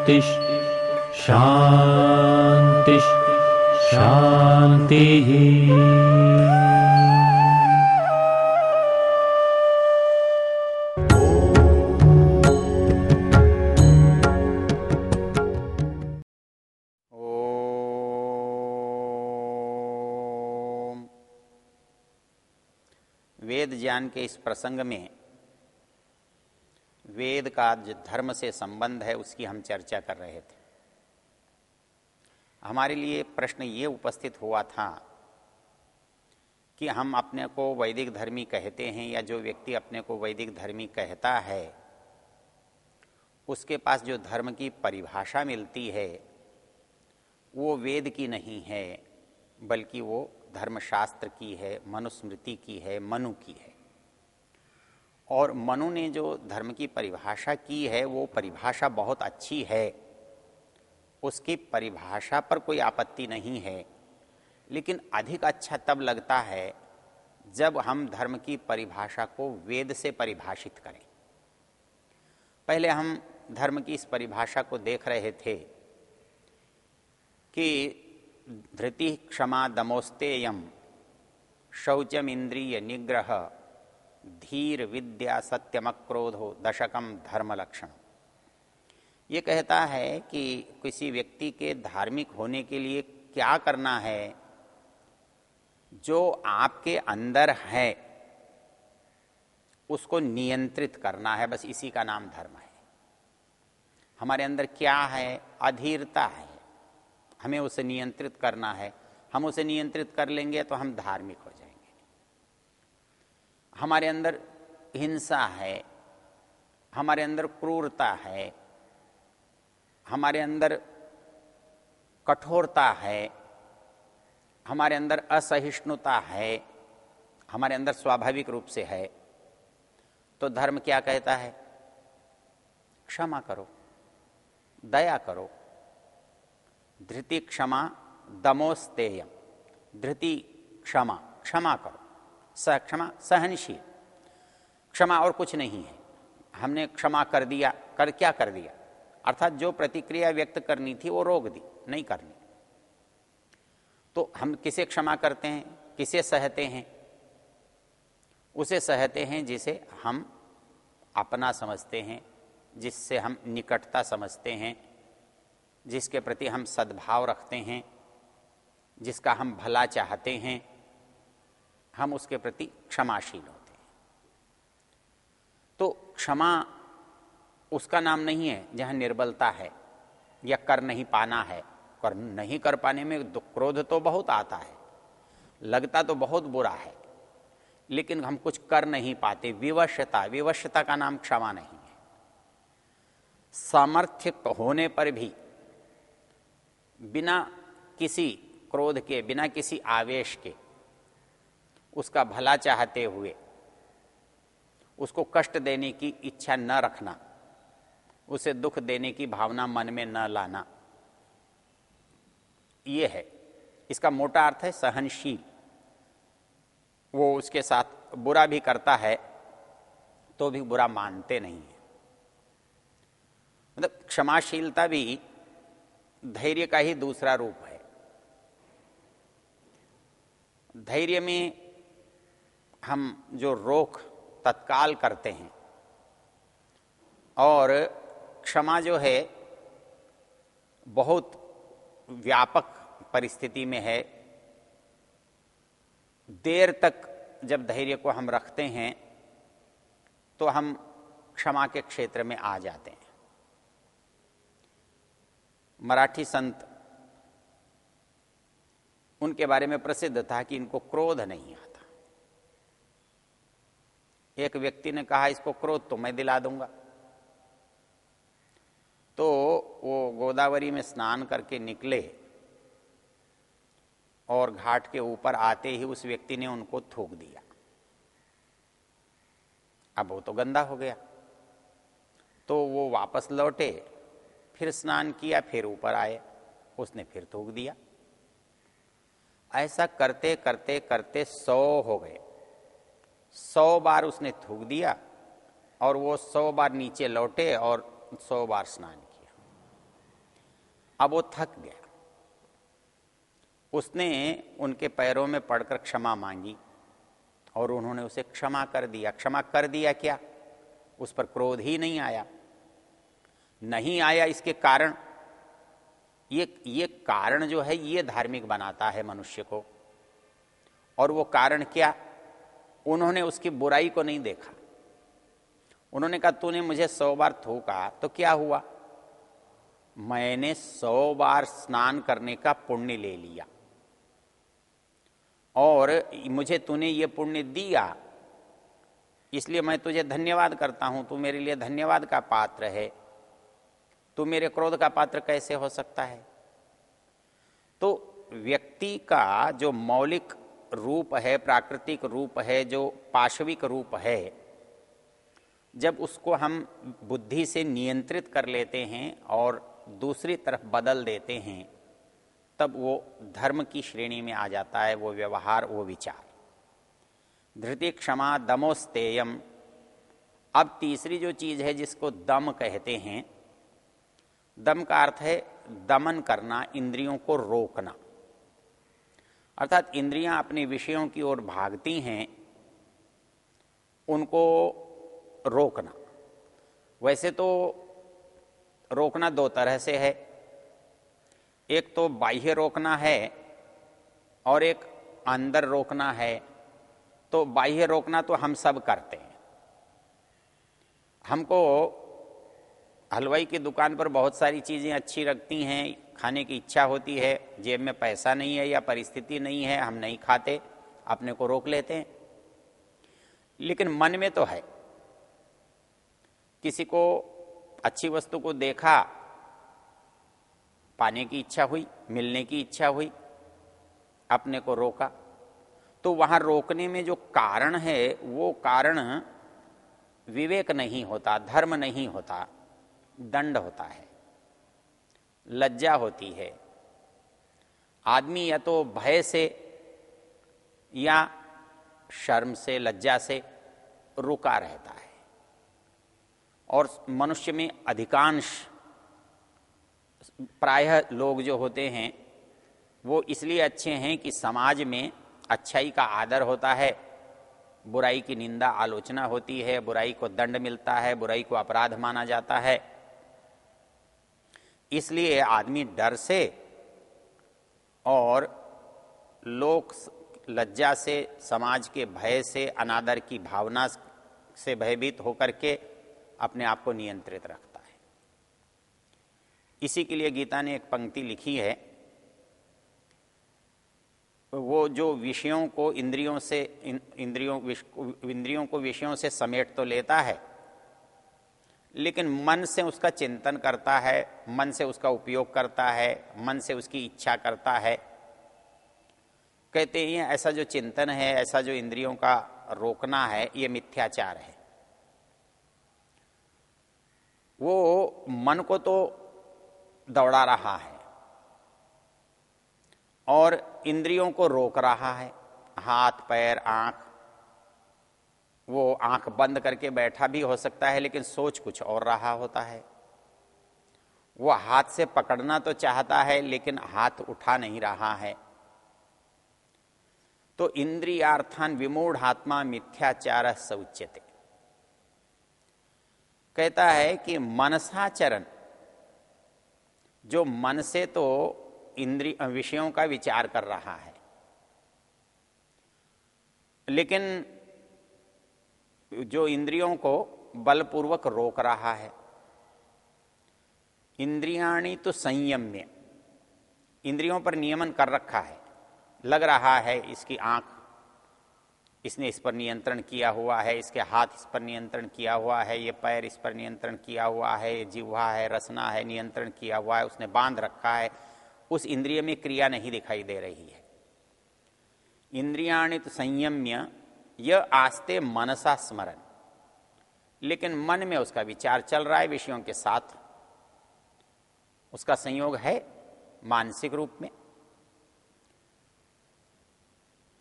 शान्तिः शान्तिः शान्तिः ओम। वेद ज्ञान के इस प्रसंग में वेद का जो धर्म से संबंध है, उसकी हम चर्चा कर रहे थे। हमारे लिए प्रश्न ये उपस्थित हुआ था कि हम अपने को वैदिक धर्मी कहते हैं या जो व्यक्ति अपने को वैदिक धर्मी कहता है, उसके पास जो धर्म की परिभाषा मिलती है, वो वेद की नहीं है, बल्कि वो धर्मशास्त्र की है, मनुस्मृति की है, मनु की है। और मनु ने जो धर्म की परिभाषा की है, वो परिभाषा बहुत अच्छी है। उसकी परिभाषा पर कोई आपत्ति नहीं है। लेकिन अधिक अच्छा तब लगता है, जब हम धर्म की परिभाषा को वेद से परिभाषित करें। पहले हम धर्म की इस परिभाषा को देख रहे थे कि धृति क्षमा दमोस्तेयम शौचम इंद्रिय निग्रह धीर विद्या सत्यम सत्यमक्रोधो दशकम धर्म लक्षण ये कहता है कि किसी व्यक्ति के धार्मिक होने के लिए क्या करना है? जो आपके अंदर है, उसको नियंत्रित करना है। बस इसी का नाम धर्म है। हमारे अंदर क्या है? अधीरता है। हमें उसे नियंत्रित करना है। हम उसे नियंत्रित कर लेंगे तो हम धार्मिक हो जाएँगे। हमारे अंदर हिंसा है, हमारे अंदर क्रूरता है, हमारे अंदर कठोरता है, हमारे अंदर असहिष्णुता है, हमारे अंदर स्वाभाविक रूप से है तो धर्म क्या कहता है? क्षमा करो, दया करो। धृति क्षमा दमोस्तेयम, धृति क्षमा क्षमा करो। स क्षमा, सहनशील। क्षमा और कुछ नहीं है। हमने क्षमा कर दिया, कर क्या कर दिया? अर्थात जो प्रतिक्रिया व्यक्त करनी थी, वो रोक दी, नहीं करनी। तो हम किसे क्षमा करते हैं? किसे सहते हैं? उसे सहते हैं जिसे हम अपना समझते हैं, जिससे हम निकटता समझते हैं, जिसके प्रति हम सद्भाव रखते हैं, जिसका हम भला चाहते हैं। हम उसके प्रति क्षमाशील होते हैं। तो क्षमा उसका नाम नहीं है, जहाँ निर्बलता है या कर नहीं पाना है। कर नहीं कर पाने में क्रोध तो बहुत आता है, लगता तो बहुत बुरा है, लेकिन हम कुछ कर नहीं पाते। विवशता विवशता का नाम क्षमा नहीं है। सामर्थ्य होने पर भी बिना किसी क्रोध के, बिना किसी आवेश के उसका भला चाहते हुए, उसको कष्ट देने की इच्छा न रखना, उसे दुख देने की भावना मन में न लाना। ये है। इसका मोटा अर्थ है सहनशील। वो उसके साथ बुरा भी करता है तो भी बुरा मानते नहीं है। मतलब क्षमाशीलता भी धैर्य का ही दूसरा रूप है। धैर्य में हम जो रोक तत्काल करते हैं और क्षमा जो है बहुत व्यापक परिस्थिति में है। देर तक जब धैर्य को हम रखते हैं तो हम क्षमा के क्षेत्र में आ जाते हैं। मराठी संत उनके बारे में प्रसिद्ध था कि इनको क्रोध नहीं आता। एक व्यक्ति ने कहा, इसको क्रोध तो मैं दिला दूँगा। तो वो गोदावरी में स्नान करके निकले और घाट के ऊपर आते ही उस व्यक्ति ने उनको थूक दिया। अब वो तो गंदा हो गया। तो वो वापस लौटे, फिर स्नान किया, फिर ऊपर आए। उसने फिर थूक दिया। ऐसा करते करते करते सौ हो गए। सौ बार उसने थूक दिया और वो सौ बार नीचे लौटे और सौ बार स्नान किया। अब वो थक गया। उसने उनके पैरों में पड़कर क्षमा मांगी और उन्होंने उसे क्षमा कर दिया। क्षमा कर दिया क्या? उस पर क्रोध ही नहीं आया। नहीं आया इसके कारण। ये ये कारण जो है, ये धार्मिक बनाता है मनुष्य को। और वो कारण क्या? उन्होंने उसकी बुराई को नहीं देखा। उन्होंने कहा, तूने मुझे सौ बार थूका तो क्या हुआ? मैंने सौ बार स्नान करने का पुण्य ले लिया। और मुझे तूने ये पुण्य दिया। इसलिए मैं तुझे धन्यवाद करता हूँ। तू मेरे लिए धन्यवाद का पात्र है। तू मेरे क्रोध का पात्र कैसे हो सकता है? तो व्यक्ति का जो मौलिक रूप है, प्राकृतिक रूप है, जो पाशविक रूप है, जब उसको हम बुद्धि से नियंत्रित कर लेते हैं और दूसरी तरफ़ बदल देते हैं, तब वो धर्म की श्रेणी में आ जाता है, वो व्यवहार, वो विचार। धृति क्षमा दमोस्तेयम। अब तीसरी जो चीज़ है, जिसको दम कहते हैं, दम का अर्थ है दमन करना, इंद्रियों को रोकना। अर्थात इंद्रियाँ अपने विषयों की ओर भागती हैं, उनको रोकना। वैसे तो रोकना दो तरह से है। एक तो बाह्य रोकना है और एक अंदर रोकना है। तो बाह्य रोकना तो हम सब करते हैं। हमको हलवाई की दुकान पर बहुत सारी चीज़ें अच्छी रखती हैं खाने की इच्छा होती है, जेब में पैसा नहीं है या परिस्थिति नहीं है, हम नहीं खाते, अपने को रोक लेते हैं। लेकिन मन में तो है। किसी को अच्छी वस्तु को देखा, पाने की इच्छा हुई, मिलने की इच्छा हुई, अपने को रोका तो वहाँ रोकने में जो कारण है, वो कारण विवेक नहीं होता, धर्म नहीं होता, दंड होता है। लज्जा होती है। आदमी या तो भय से या शर्म से, लज्जा से रुका रहता है। और मनुष्य में अधिकांश प्रायः लोग जो होते हैं, वो इसलिए अच्छे हैं कि समाज में अच्छाई का आदर होता है, बुराई की निंदा आलोचना होती है, बुराई को दंड मिलता है, बुराई को अपराध माना जाता है इसलिए आदमी डर से और लोक लज्जा से, समाज के भय से, अनादर की भावना से भयभीत होकर के अपने आप को नियंत्रित रखता है। इसी के लिए गीता ने एक पंक्ति लिखी है। वो जो विषयों को, इंद्रियों से इंद्रियों इंद्रियों को विषयों से समेट तो लेता है लेकिन मन से उसका चिंतन करता है, मन से उसका उपयोग करता है, मन से उसकी इच्छा करता है। कहते हैं ऐसा जो चिंतन है, ऐसा जो इंद्रियों का रोकना है, ये मिथ्याचार है। वो मन को तो दौड़ा रहा है और इंद्रियों को रोक रहा है, हाथ, पैर, आँख वो आँख बंद करके बैठा भी हो सकता है, लेकिन सोच कुछ और रहा होता है। वो हाथ से पकड़ना तो चाहता है, लेकिन हाथ उठा नहीं रहा है। तो इंद्रियार्थान विमूढ़ आत्मा मिथ्याचार सौच्यते। कहता है कि मनसाचरण, जो मन से तो इंद्रिय, विषयों का विचार कर रहा है, लेकिन जो इंद्रियों को बलपूर्वक रोक रहा है। इंद्रियाणी तो संयम्य, इंद्रियों पर नियमन कर रखा है। लग रहा है इसकी आँख, इसने इस पर नियंत्रण किया हुआ है, इसके हाथ इस पर नियंत्रण किया हुआ है, ये पैर इस पर नियंत्रण किया हुआ है, ये जिह्वा है, रसना है, नियंत्रण किया हुआ है, उसने बाँध रखा है, उस इंद्रिय में क्रिया नहीं दिखाई दे रही है। इंद्रियाणित संयम्य यह आस्ते मनसा स्मरण। लेकिन मन में उसका विचार चल रहा है विषयों के साथ। उसका संयोग है मानसिक रूप में।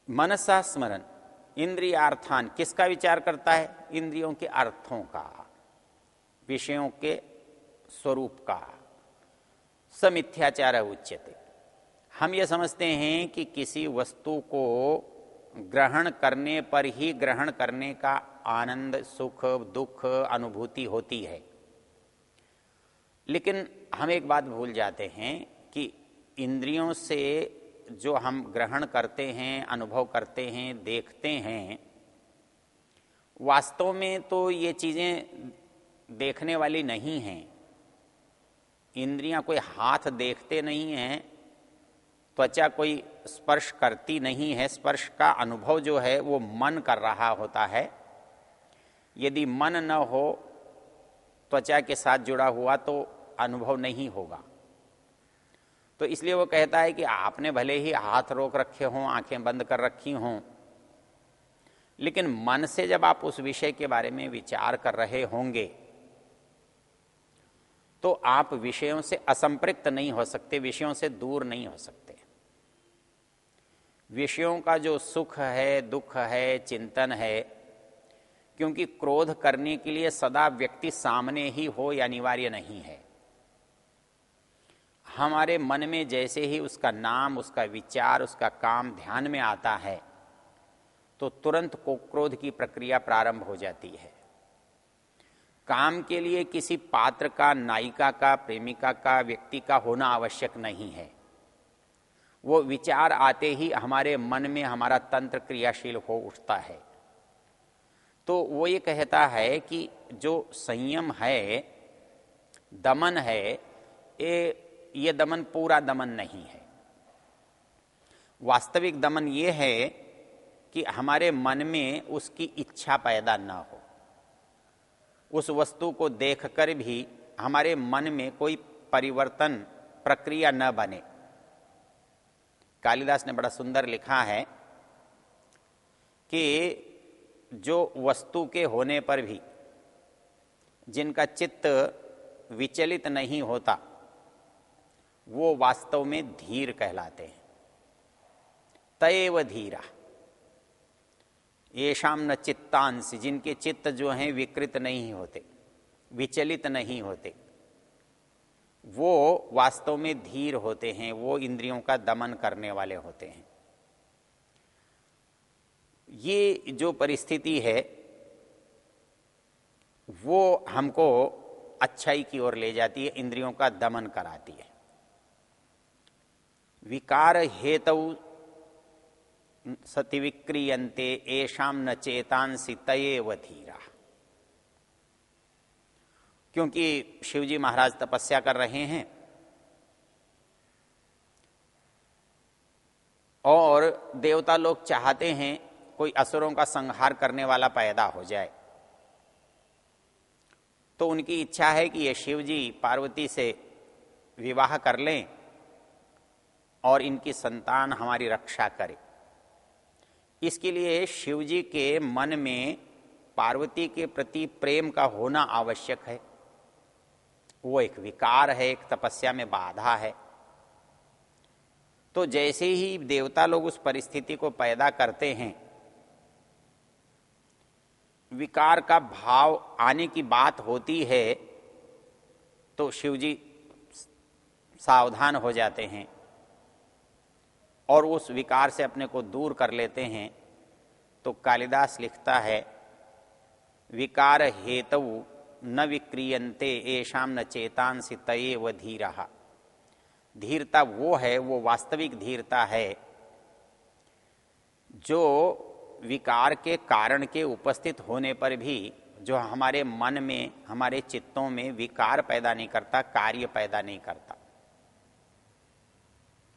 मनसा स्मरण इंद्रियार्थान किसका विचार करता है? इंद्रियों के अर्थों का, विषयों के स्वरूप का। समिथ्याचार उच्यते। हम ये समझते हैं कि किसी वस्तु को ग्रहण करने पर ही ग्रहण करने का आनंद, सुख, दुख, अनुभूति होती है। लेकिन हम एक बात भूल जाते हैं कि इंद्रियों से जो हम ग्रहण करते हैं, अनुभव करते हैं, देखते हैं, वास्तव में तो ये चीज़ें देखने वाली नहीं हैं। इंद्रियाँ कोई हाथ देखते नहीं हैं त्वचा कोई स्पर्श करती नहीं है, स्पर्श का अनुभव जो है वो मन कर रहा होता है। यदि मन न हो, त्वचा के साथ जुड़ा हुआ तो अनुभव नहीं होगा। तो इसलिए वो कहता है कि आपने भले ही हाथ रोक रखे हों, आँखें बंद कर रखी हों, लेकिन मन से जब आप उस विषय के बारे में विचार कर रहे होंगे तो आप विषयों से असंपृक्त नहीं हो सकते, विषयों से दूर नहीं हो सकते। विषयों का जो सुख है, दुख है, चिंतन है, क्योंकि क्रोध करने के लिए सदा व्यक्ति सामने ही हो या अनिवार्य नहीं है। हमारे मन में जैसे ही उसका नाम, उसका विचार, उसका काम ध्यान में आता है तो तुरंत को क्रोध की प्रक्रिया प्रारंभ हो जाती है। काम के लिए किसी पात्र का, नायिका का, प्रेमिका का, व्यक्ति का होना आवश्यक नहीं है। वो विचार आते ही हमारे मन में हमारा तंत्र क्रियाशील हो उठता है। तो वो ये कहता है कि जो संयम है, दमन है, ये ये दमन पूरा दमन नहीं है। वास्तविक दमन ये है कि हमारे मन में उसकी इच्छा पैदा न हो। उस वस्तु को देखकर भी हमारे मन में कोई परिवर्तन, प्रक्रिया न बने। कालिदास ने बड़ा सुंदर लिखा है कि जो वस्तु के होने पर भी, जिनका चित्त विचलित नहीं होता, वो वास्तव में धीर कहलाते हैं। तयव धीरा। ये शाम न चित्तांश जिनके चित्त जो हैं, विकृत नहीं होते, विचलित नहीं होते। वो वास्तव में धीर होते हैं, वो इंद्रियों का दमन करने वाले होते हैं। ये जो परिस्थिति है, वो हमको अच्छाई की ओर ले जाती है, इंद्रियों का दमन कराती है। विकार हेतु सति विक्रियंते न चेतांसी तयेव धीरा। क्योंकि शिवजी महाराज तपस्या कर रहे हैं। और देवता लोग चाहते हैं कोई असुरों का संहार करने वाला पैदा हो जाए। तो उनकी इच्छा है कि ये शिवजी पार्वती से विवाह कर लें और इनकी संतान हमारी रक्षा करे। इसके लिए शिवजी के मन में पार्वती के प्रति प्रेम का होना आवश्यक है। वो एक विकार है, एक तपस्या में बाधा है। तो जैसे ही देवता लोग उस परिस्थिति को पैदा करते हैं, विकार का भाव आने की बात होती है तो शिवजी सावधान हो जाते हैं और उस विकार से अपने को दूर कर लेते हैं। तो कालिदास लिखता है, विकार हेतु न विक्रियंते ऐशाम न चेतांसी तय व धीरा। धीरता वो है, वो वास्तविक धीरता है, जो विकार के कारण के उपस्थित होने पर भी, जो हमारे मन में, हमारे चित्तों में विकार पैदा नहीं करता, कार्य पैदा नहीं करता।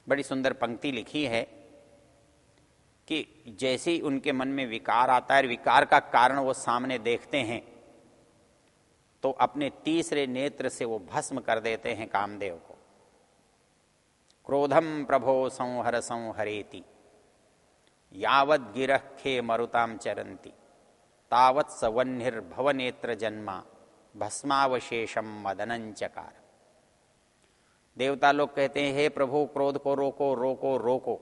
बड़ी सुंदर पंक्ति लिखी है कि जैसे ही उनके मन में विकार आता है विकार का कारण वो सामने देखते हैं तो अपने तीसरे नेत्र से वो भस्म कर देते हैं कामदेव को। क्रोधम प्रभो संहर संहरेति यावत गिरह खे मरुताम चरंती तावत सवन्निर्भवनेत्र जन्मा भस्मावशेषम मदनंचकार देवता लोग कहते हैं, हे प्रभु, क्रोध को रोको रोको रोको।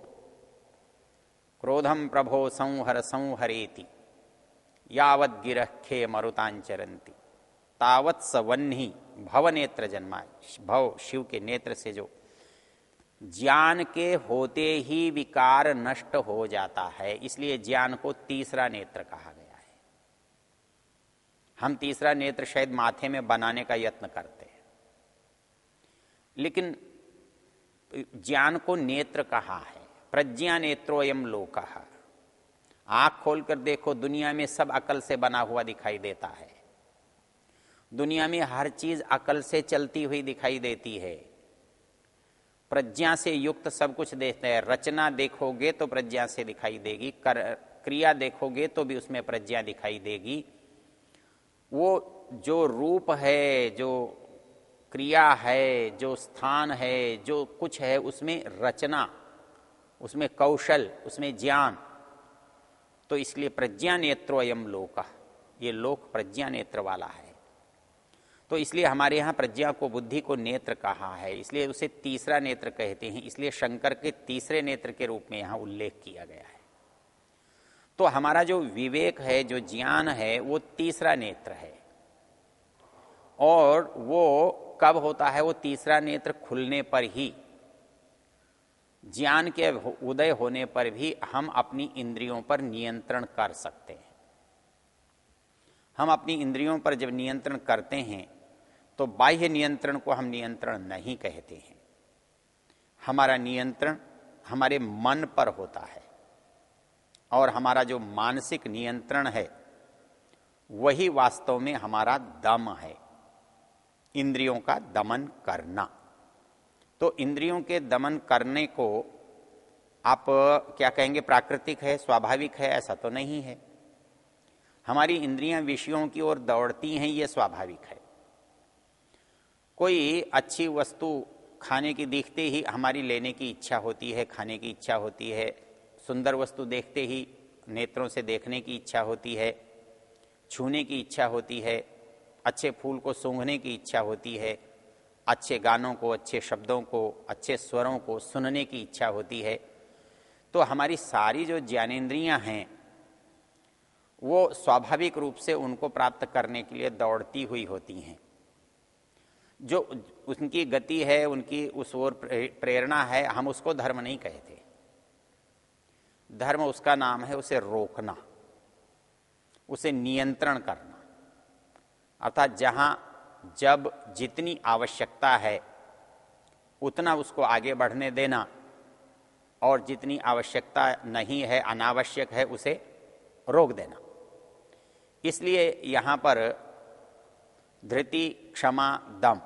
क्रोधम प्रभो संहर संहरेति यावत गिरह खे मरुतांचरंती तावत भव नेत्र जन्मा भव, शिव के नेत्र से जो ज्ञान के होते ही विकार नष्ट हो जाता है, इसलिए ज्ञान को तीसरा नेत्र कहा गया है। हम तीसरा नेत्र शायद माथे में बनाने का यत्न करते हैं। लेकिन ज्ञान को नेत्र कहा है। प्रज्ञा नेत्रो नेत्रोयम लोक। आँख खोलकर देखो, दुनिया में सब अकल से बना हुआ दिखाई देता है। दुनिया में हर चीज़ अकल से चलती हुई दिखाई देती है। प्रज्ञा से युक्त सब कुछ देखते हैं। रचना देखोगे तो प्रज्ञा से दिखाई देगी। कर, क्रिया देखोगे तो भी उसमें प्रज्ञा दिखाई देगी। वो जो रूप है, जो क्रिया है, जो स्थान है, जो कुछ है, उसमें रचना, उसमें कौशल, उसमें ज्ञान। तो इसलिए प्रज्ञा नेत्रो अयम लोक, ये लोक प्रज्ञा नेत्र वाला है। तो इसलिए हमारे यहाँ प्रज्ञा को, बुद्धि को नेत्र कहा है। इसलिए उसे तीसरा नेत्र कहते हैं। इसलिए शंकर के तीसरे नेत्र के रूप में यहाँ उल्लेख किया गया है। तो हमारा जो विवेक है, जो ज्ञान है, वो तीसरा नेत्र है। और वो कब होता है? वो तीसरा नेत्र खुलने पर ही, ज्ञान के उदय होने पर भी हम अपनी इंद्रियों पर नियंत्रण कर सकते हैं। हम अपनी इंद्रियों पर जब नियंत्रण करते हैं तो बाह्य नियंत्रण को हम नियंत्रण नहीं कहते हैं। हमारा नियंत्रण हमारे मन पर होता है और हमारा जो मानसिक नियंत्रण है, वही वास्तव में हमारा दम है, इंद्रियों का दमन करना। तो इंद्रियों के दमन करने को आप क्या कहेंगे, प्राकृतिक है, स्वाभाविक है, ऐसा तो नहीं है। हमारी इंद्रियाँ विषयों की ओर दौड़ती हैं, ये स्वाभाविक है। कोई अच्छी वस्तु खाने की देखते ही हमारी लेने की इच्छा होती है, खाने की इच्छा होती है, सुंदर वस्तु देखते ही नेत्रों से देखने की इच्छा होती है, छूने की इच्छा होती है, अच्छे फूल को सूंघने की इच्छा होती है, अच्छे गानों को, अच्छे शब्दों को, अच्छे स्वरों को सुनने की इच्छा होती है तो हमारी सारी जो ज्ञानेन्द्रियाँ हैं, वो स्वाभाविक रूप से उनको प्राप्त करने के लिए दौड़ती हुई होती हैं। जो उनकी गति है, उनकी उस ओर प्रेरणा है, हम उसको धर्म नहीं कहते धर्म उसका नाम है, उसे रोकना, उसे नियंत्रण करना। अर्थात जहाँ, जब जितनी आवश्यकता है, उतना उसको आगे बढ़ने देना, और जितनी आवश्यकता नहीं है, अनावश्यक है, उसे रोक देना। इसलिए यहाँ पर धृति क्षमा दम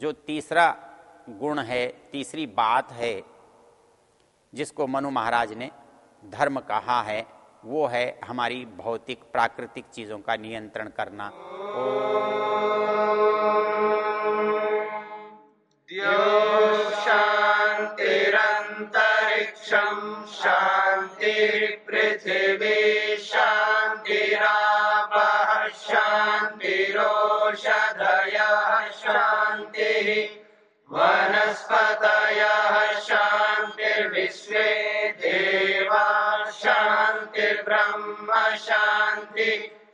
जो तीसरा गुण है, तीसरी बात है, जिसको मनु महाराज ने धर्म कहा है, वो है हमारी भौतिक, प्राकृतिक चीज़ों का नियंत्रण करना। शांतिरंतरिक्षम शांति पृथ्वी